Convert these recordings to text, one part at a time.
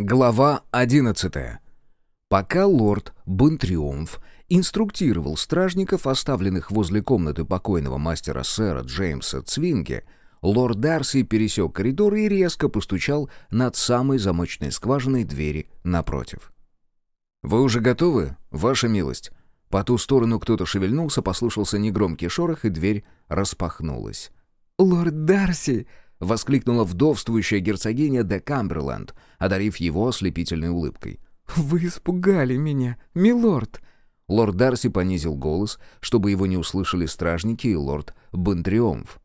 Глава 11. Пока лорд Бонтриумф инструктировал стражников, оставленных возле комнаты покойного мастера сэра Джеймса Цвинге, лорд Дарси пересек коридор и резко постучал над самой замочной скважиной двери напротив. «Вы уже готовы, ваша милость?» По ту сторону кто-то шевельнулся, послышался негромкий шорох, и дверь распахнулась. «Лорд Дарси!» — воскликнула вдовствующая герцогиня де Камберленд, одарив его ослепительной улыбкой. «Вы испугали меня, милорд!» Лорд Дарси понизил голос, чтобы его не услышали стражники и лорд Бонтриомф.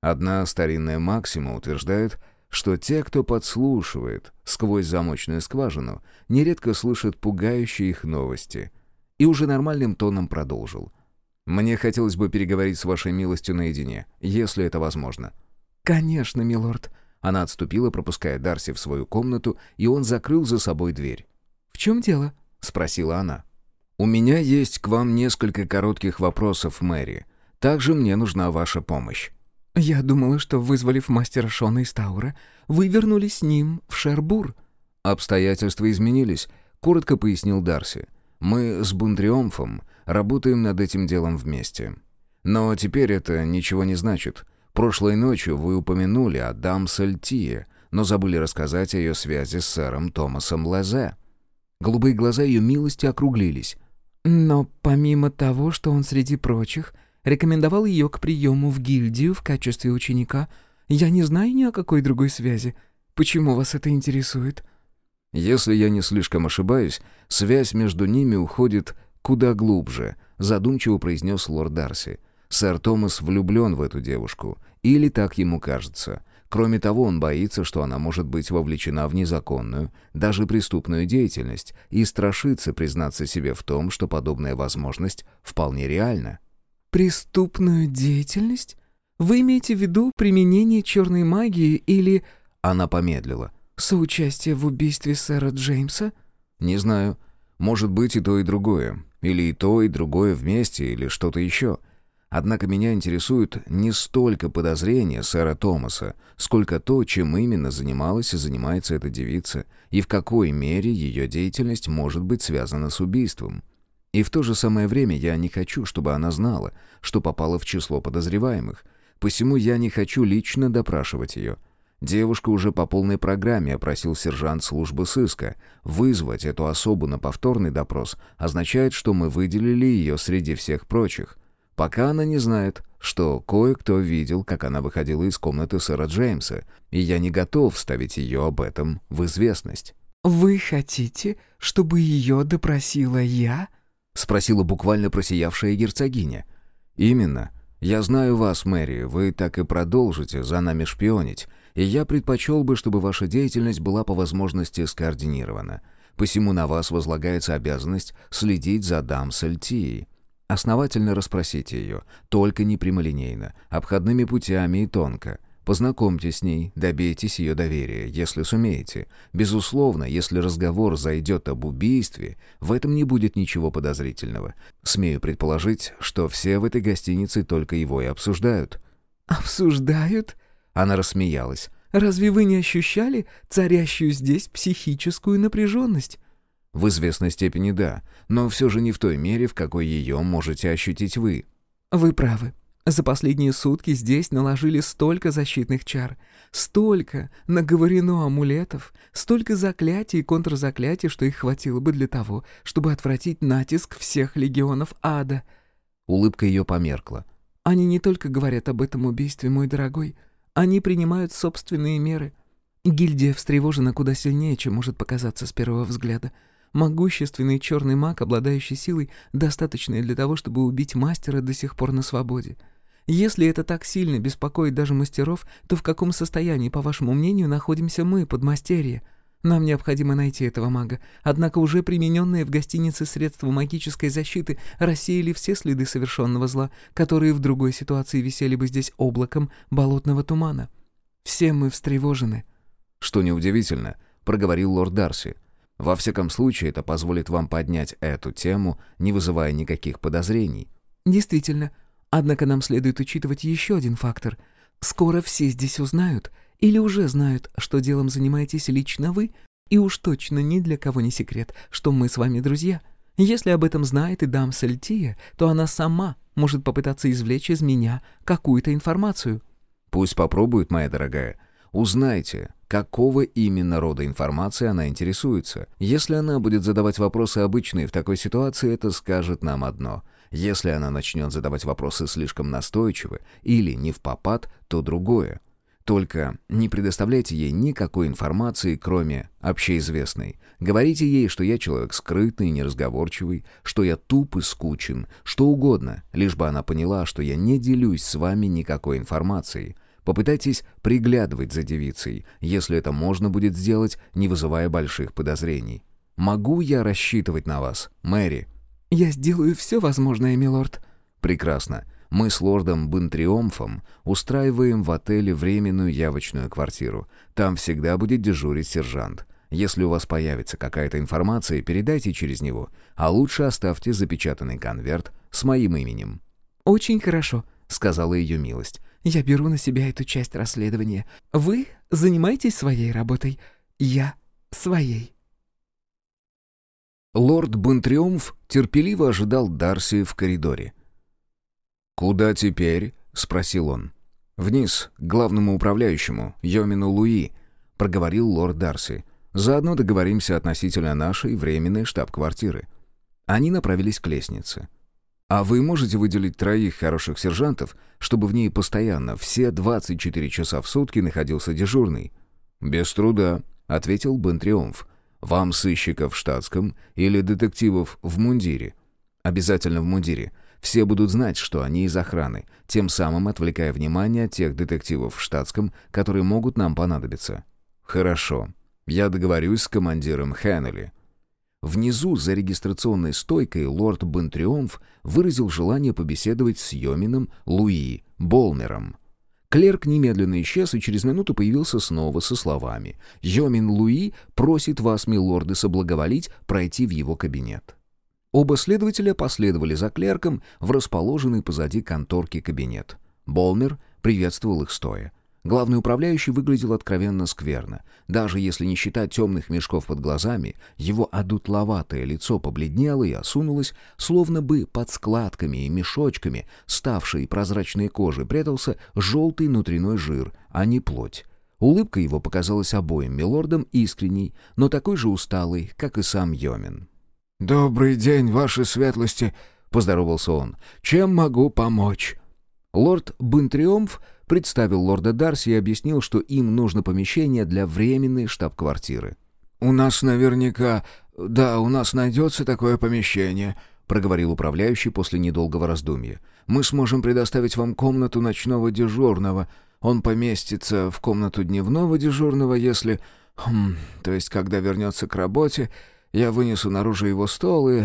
Одна старинная максима утверждает, что те, кто подслушивает сквозь замочную скважину, нередко слышат пугающие их новости. И уже нормальным тоном продолжил. «Мне хотелось бы переговорить с вашей милостью наедине, если это возможно». «Конечно, милорд». Она отступила, пропуская Дарси в свою комнату, и он закрыл за собой дверь. «В чем дело?» — спросила она. «У меня есть к вам несколько коротких вопросов, Мэри. Также мне нужна ваша помощь». «Я думала, что, вызволив мастера Шона из Таура, вы вернулись с ним в Шербур». «Обстоятельства изменились», — коротко пояснил Дарси. «Мы с Бундриомфом работаем над этим делом вместе. Но теперь это ничего не значит. Прошлой ночью вы упомянули о Дамсельтие, но забыли рассказать о ее связи с сэром Томасом Лезе». Голубые глаза ее милости округлились. «Но помимо того, что он среди прочих рекомендовал ее к приему в гильдию в качестве ученика, я не знаю ни о какой другой связи. Почему вас это интересует?» «Если я не слишком ошибаюсь, связь между ними уходит куда глубже», задумчиво произнес лорд Дарси. Сэр Томас влюблен в эту девушку, или так ему кажется. Кроме того, он боится, что она может быть вовлечена в незаконную, даже преступную деятельность, и страшится признаться себе в том, что подобная возможность вполне реальна. «Преступную деятельность? Вы имеете в виду применение черной магии или...» Она помедлила. «Соучастие в убийстве сэра Джеймса?» «Не знаю. Может быть и то, и другое. Или и то, и другое вместе, или что-то еще. Однако меня интересует не столько подозрения сэра Томаса, сколько то, чем именно занималась и занимается эта девица, и в какой мере ее деятельность может быть связана с убийством. И в то же самое время я не хочу, чтобы она знала, что попала в число подозреваемых, посему я не хочу лично допрашивать ее. Девушка уже по полной программе опросил сержант службы сыска. Вызвать эту особу на повторный допрос означает, что мы выделили ее среди всех прочих. Пока она не знает, что кое-кто видел, как она выходила из комнаты сэра Джеймса, и я не готов ставить ее об этом в известность. «Вы хотите, чтобы ее допросила я?» — спросила буквально просиявшая герцогиня. «Именно. Я знаю вас, Мэри, вы так и продолжите за нами шпионить, и я предпочел бы, чтобы ваша деятельность была по возможности скоординирована. Посему на вас возлагается обязанность следить за Дамсельтией. Основательно расспросите ее, только не прямолинейно, обходными путями и тонко. Познакомьтесь с ней, добейтесь ее доверия, если сумеете. Безусловно, если разговор зайдет об убийстве, в этом не будет ничего подозрительного. Смею предположить, что все в этой гостинице только его и обсуждают». «Обсуждают?» Она рассмеялась. «Разве вы не ощущали царящую здесь психическую напряженность?» В известной степени да, но все же не в той мере, в какой ее можете ощутить вы. Вы правы. За последние сутки здесь наложили столько защитных чар, столько наговорено амулетов, столько заклятий и контрзаклятий, что их хватило бы для того, чтобы отвратить натиск всех легионов ада. Улыбка ее померкла. Они не только говорят об этом убийстве, мой дорогой, они принимают собственные меры. Гильдия встревожена куда сильнее, чем может показаться с первого взгляда — Могущественный черный маг, обладающий силой, достаточной для того, чтобы убить мастера до сих пор на свободе. Если это так сильно беспокоит даже мастеров, то в каком состоянии, по вашему мнению, находимся мы, подмастерье? Нам необходимо найти этого мага. Однако уже примененные в гостинице средства магической защиты рассеяли все следы совершенного зла, которые в другой ситуации висели бы здесь облаком болотного тумана. Все мы встревожены. «Что неудивительно», — проговорил лорд Дарси. Во всяком случае, это позволит вам поднять эту тему, не вызывая никаких подозрений. Действительно. Однако нам следует учитывать еще один фактор. Скоро все здесь узнают, или уже знают, что делом занимаетесь лично вы, И уж точно ни для кого не секрет, что мы с вами друзья. Если об этом знает и дам Сальтия, то она сама может попытаться извлечь из меня какую-то информацию». «Пусть попробует, моя дорогая. Узнайте, какого именно рода информации она интересуется. Если она будет задавать вопросы обычные в такой ситуации, это скажет нам одно. Если она начнет задавать вопросы слишком настойчиво или не в попад, то другое. Только не предоставляйте ей никакой информации, кроме общеизвестной. Говорите ей, что я человек скрытный и неразговорчивый, что я туп и скучен, что угодно, лишь бы она поняла, что я не делюсь с вами никакой информацией. Попытайтесь приглядывать за девицей, если это можно будет сделать, не вызывая больших подозрений. Могу я рассчитывать на вас, Мэри?» «Я сделаю все возможное, милорд». «Прекрасно. Мы с лордом Бентриомфом устраиваем в отеле временную явочную квартиру. Там всегда будет дежурить сержант. Если у вас появится какая-то информация, передайте через него, а лучше оставьте запечатанный конверт с моим именем». «Очень хорошо», — сказала ее милость. «Я беру на себя эту часть расследования. Вы занимаетесь своей работой, я — своей». Лорд Бентриомф терпеливо ожидал Дарси в коридоре. «Куда теперь?» — спросил он. «Вниз, к главному управляющему, Йомину Луи», — проговорил лорд Дарси. «Заодно договоримся относительно нашей временной штаб-квартиры». Они направились к лестнице. «А вы можете выделить троих хороших сержантов, чтобы в ней постоянно, все 24 часа в сутки находился дежурный?» «Без труда», — ответил Бентриомф. «Вам сыщиков в штатском или детективов в мундире?» «Обязательно в мундире. Все будут знать, что они из охраны, тем самым отвлекая внимание от тех детективов в штатском, которые могут нам понадобиться. Хорошо. Я договорюсь с командиром Хеннели. Внизу, за регистрационной стойкой, лорд Бентриомф выразил желание побеседовать с Йомином Луи Болмером. Клерк немедленно исчез и через минуту появился снова со словами «Йомин Луи просит вас, милорды, соблаговолить пройти в его кабинет». Оба следователя последовали за клерком в расположенный позади конторки кабинет. Болмер приветствовал их стоя. Главный управляющий выглядел откровенно скверно. Даже если не считать темных мешков под глазами, его одутловатое лицо побледнело и осунулось, словно бы под складками и мешочками, ставшей прозрачной кожи, прятался желтый внутренной жир, а не плоть. Улыбка его показалась обоим милордам искренней, но такой же усталой, как и сам Йомин. «Добрый день, ваши светлости!» — поздоровался он. «Чем могу помочь?» Лорд Бентриомф представил лорда Дарси и объяснил, что им нужно помещение для временной штаб-квартиры. «У нас наверняка... Да, у нас найдется такое помещение», — проговорил управляющий после недолгого раздумья. «Мы сможем предоставить вам комнату ночного дежурного. Он поместится в комнату дневного дежурного, если... Хм, то есть, когда вернется к работе, я вынесу наружу его стол и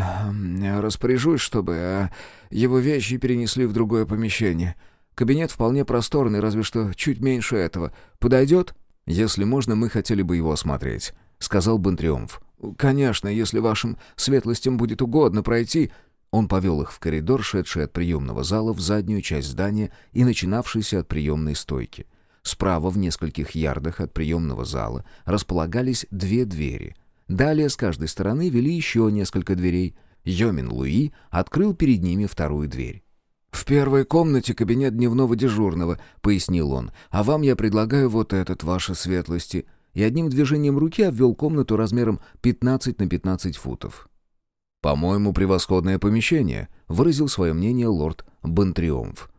распоряжусь, чтобы а, его вещи перенесли в другое помещение. Кабинет вполне просторный, разве что чуть меньше этого. Подойдет? Если можно, мы хотели бы его осмотреть», — сказал Бентриумф. «Конечно, если вашим светлостям будет угодно пройти...» Он повел их в коридор, шедший от приемного зала в заднюю часть здания и начинавшийся от приемной стойки. Справа, в нескольких ярдах от приемного зала, располагались две двери — Далее с каждой стороны вели еще несколько дверей. Йомин Луи открыл перед ними вторую дверь. «В первой комнате кабинет дневного дежурного», — пояснил он. «А вам я предлагаю вот этот, ваши светлости». И одним движением руки обвел комнату размером 15 на 15 футов. «По-моему, превосходное помещение», — выразил свое мнение лорд Бентриомф.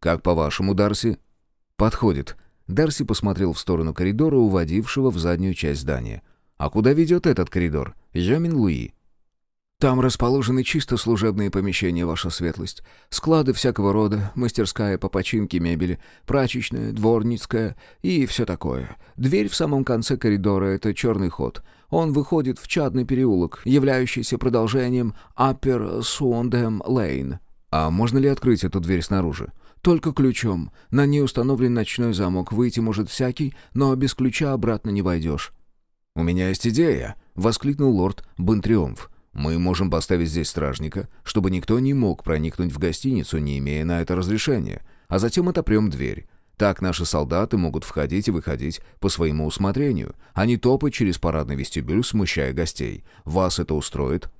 «Как по-вашему, Дарси?» «Подходит». Дарси посмотрел в сторону коридора, уводившего в заднюю часть здания. А куда ведет этот коридор? Йомин Луи. Там расположены чисто служебные помещения, ваша светлость. Склады всякого рода, мастерская по починке мебели, прачечная, дворницкая и все такое. Дверь в самом конце коридора — это черный ход. Он выходит в чадный переулок, являющийся продолжением Upper Суондем Лейн. А можно ли открыть эту дверь снаружи? Только ключом. На ней установлен ночной замок. Выйти может всякий, но без ключа обратно не войдешь. «У меня есть идея!» — воскликнул лорд Бентриомф. «Мы можем поставить здесь стражника, чтобы никто не мог проникнуть в гостиницу, не имея на это разрешения, а затем отопрем дверь. Так наши солдаты могут входить и выходить по своему усмотрению, а не топать через парадный вестибюль, смущая гостей. Вас это устроит?»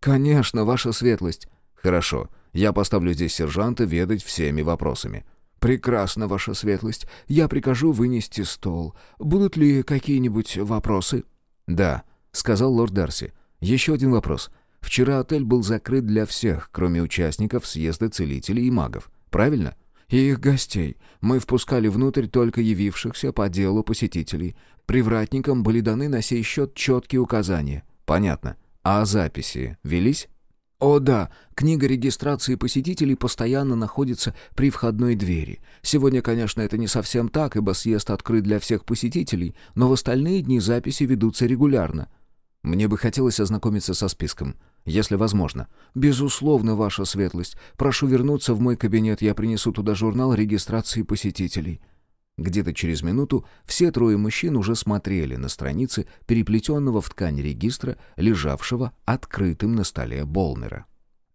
«Конечно, ваша светлость». «Хорошо. Я поставлю здесь сержанта ведать всеми вопросами». «Прекрасно, ваша светлость. Я прикажу вынести стол. Будут ли какие-нибудь вопросы?» «Да», — сказал лорд Дарси. «Еще один вопрос. Вчера отель был закрыт для всех, кроме участников съезда целителей и магов. Правильно?» «И их гостей. Мы впускали внутрь только явившихся по делу посетителей. Привратникам были даны на сей счет четкие указания». «Понятно. А записи велись?» «О да, книга регистрации посетителей постоянно находится при входной двери. Сегодня, конечно, это не совсем так, ибо съезд открыт для всех посетителей, но в остальные дни записи ведутся регулярно». «Мне бы хотелось ознакомиться со списком если возможно. Безусловно, ваша светлость. Прошу вернуться в мой кабинет, я принесу туда журнал регистрации посетителей». Где-то через минуту все трое мужчин уже смотрели на страницы переплетенного в ткань регистра, лежавшего открытым на столе Болмера.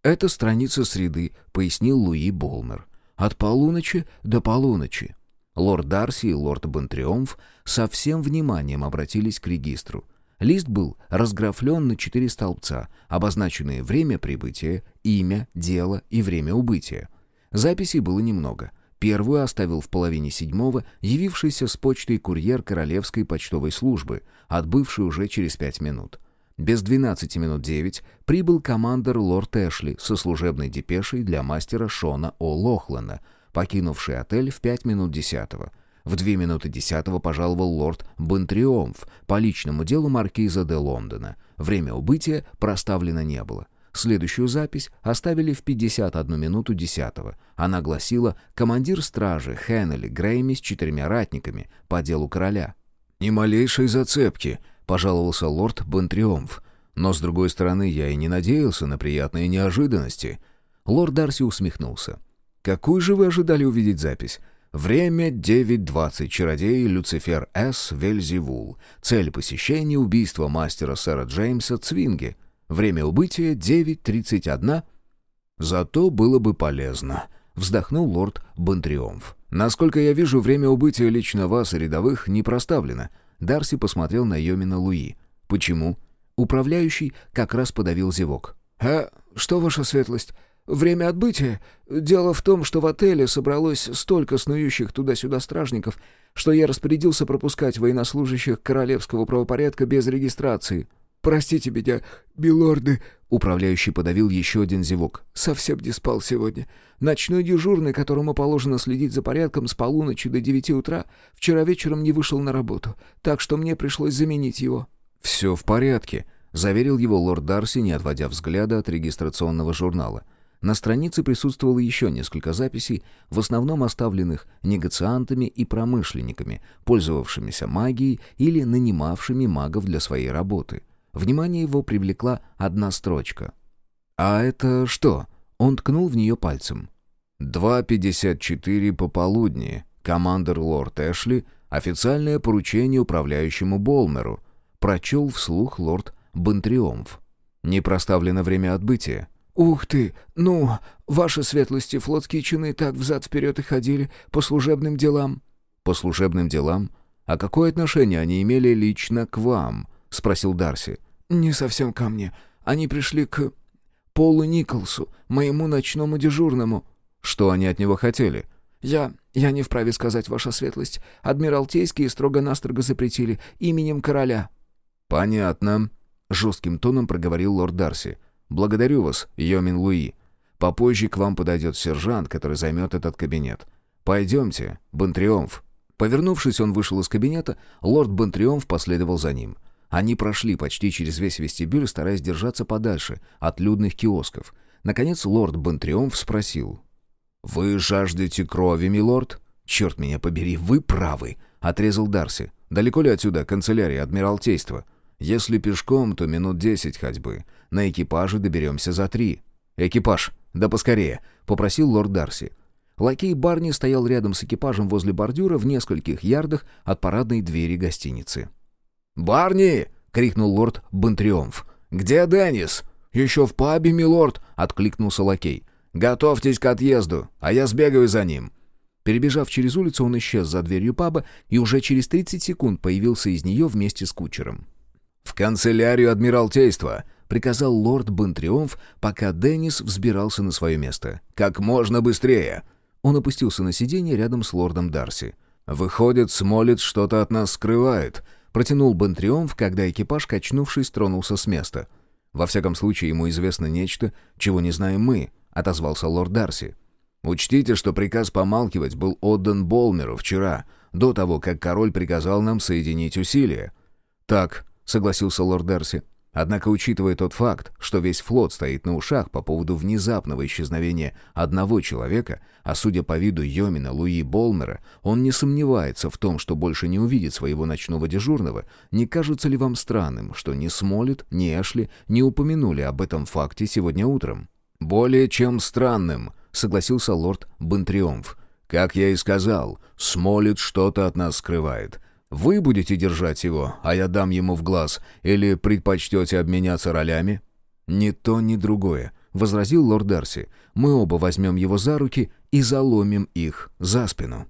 «Это страница среды», — пояснил Луи Болмер. «От полуночи до полуночи». Лорд Дарси и лорд Бентриомф со всем вниманием обратились к регистру. Лист был разграфлен на четыре столбца, обозначенные время прибытия, имя, дело и время убытия. Записей было немного. Первую оставил в половине седьмого явившийся с почтой курьер Королевской почтовой службы, отбывший уже через пять минут. Без двенадцати минут девять прибыл командор лорд Эшли со служебной депешей для мастера Шона О. Лохлана, покинувший отель в пять минут десятого — в две минуты десятого пожаловал лорд Бентриомф по личному делу маркиза де Лондона. Время убытия проставлено не было. Следующую запись оставили в 51 минуту десятого. Она гласила «Командир стражи Хеннели Грейми с четырьмя ратниками по делу короля». «Ни малейшей зацепки», — пожаловался лорд Бентриомф. «Но, с другой стороны, я и не надеялся на приятные неожиданности». Лорд Дарси усмехнулся. «Какую же вы ожидали увидеть запись? Время 9.20. Чародей Люцифер С. Вельзевул. Цель посещения — убийство мастера сэра Джеймса Цвинги. Время убытия — 9.31. Зато было бы полезно. Вздохнул лорд Бонтриомф. Насколько я вижу, время убытия лично вас, рядовых, не проставлено. Дарси посмотрел на Йомина Луи. Почему? Управляющий как раз подавил зевок. «А что, ваша светлость?» Время отбытия? Дело в том, что в отеле собралось столько снующих туда-сюда стражников, что я распорядился пропускать военнослужащих королевского правопорядка без регистрации. Простите меня, билорды, управляющий подавил еще один зевок. Совсем не спал сегодня. Ночной дежурный, которому положено следить за порядком с полуночи до девяти утра, вчера вечером не вышел на работу, так что мне пришлось заменить его. «Все в порядке», — заверил его лорд Дарси, не отводя взгляда от регистрационного журнала. На странице присутствовало еще несколько записей, в основном оставленных негациантами и промышленниками, пользовавшимися магией или нанимавшими магов для своей работы. Внимание его привлекла одна строчка. «А это что?» Он ткнул в нее пальцем. «2.54 пополудни. Командор лорд Эшли. Официальное поручение управляющему Болмеру», прочел вслух лорд Бентриомф. «Не проставлено время отбытия. «Ух ты! Ну, ваши светлости, флотские чины так взад-вперед и ходили по служебным делам». «По служебным делам? А какое отношение они имели лично к вам?» — спросил Дарси. «Не совсем ко мне. Они пришли к Полу Николсу, моему ночному дежурному». «Что они от него хотели?» «Я... я не вправе сказать, ваша светлость. Адмиралтейские строго-настрого запретили именем короля». «Понятно», — жестким тоном проговорил лорд Дарси. «Благодарю вас, Йомин Луи. Попозже к вам подойдет сержант, который займет этот кабинет. Пойдемте, Бонтриомф». Повернувшись, он вышел из кабинета, лорд Бонтриомф последовал за ним. Они прошли почти через весь вестибюль, стараясь держаться подальше от людных киосков. Наконец лорд Бонтриомф спросил. «Вы жаждете крови, милорд?» «Черт меня побери, вы правы!» — отрезал Дарси. «Далеко ли отсюда канцелярия Адмиралтейства?» Если пешком, то минут десять ходьбы. На экипаже доберемся за три. «Экипаж! Да поскорее!» — попросил лорд Дарси. Лакей Барни стоял рядом с экипажем возле бордюра в нескольких ярдах от парадной двери гостиницы. «Барни!» — крикнул лорд Бентриомф. «Где Деннис?» «Еще в пабе, милорд!» — откликнулся лакей. «Готовьтесь к отъезду, а я сбегаю за ним». Перебежав через улицу, он исчез за дверью паба и уже через 30 секунд появился из нее вместе с кучером. «В канцелярию Адмиралтейства!» — приказал лорд Бентриумф, пока Деннис взбирался на свое место. «Как можно быстрее!» Он опустился на сиденье рядом с лордом Дарси. «Выходит, Смолет что-то от нас скрывает», — протянул Бентриумф, когда экипаж, качнувшись, тронулся с места. «Во всяком случае, ему известно нечто, чего не знаем мы», — отозвался лорд Дарси. Учтите, что приказ помалкивать был отдан Болмеру вчера, до того, как король приказал нам соединить усилия». «Так», — согласился лорд Дарси. «Однако, учитывая тот факт, что весь флот стоит на ушах по поводу внезапного исчезновения одного человека, а судя по виду Йомина Луи Болмера, он не сомневается в том, что больше не увидит своего ночного дежурного, не кажется ли вам странным, что ни Смолет, ни Эшли не упомянули об этом факте сегодня утром?» «Более чем странным», — согласился лорд Бентриомф. «Как я и сказал, Смолит что-то от нас скрывает. Вы будете держать его, а я дам ему в глаз, или предпочтете обменяться ролями?» «Ни то, ни другое», — возразил лорд Дарси. «Мы оба возьмем его за руки и заломим их за спину».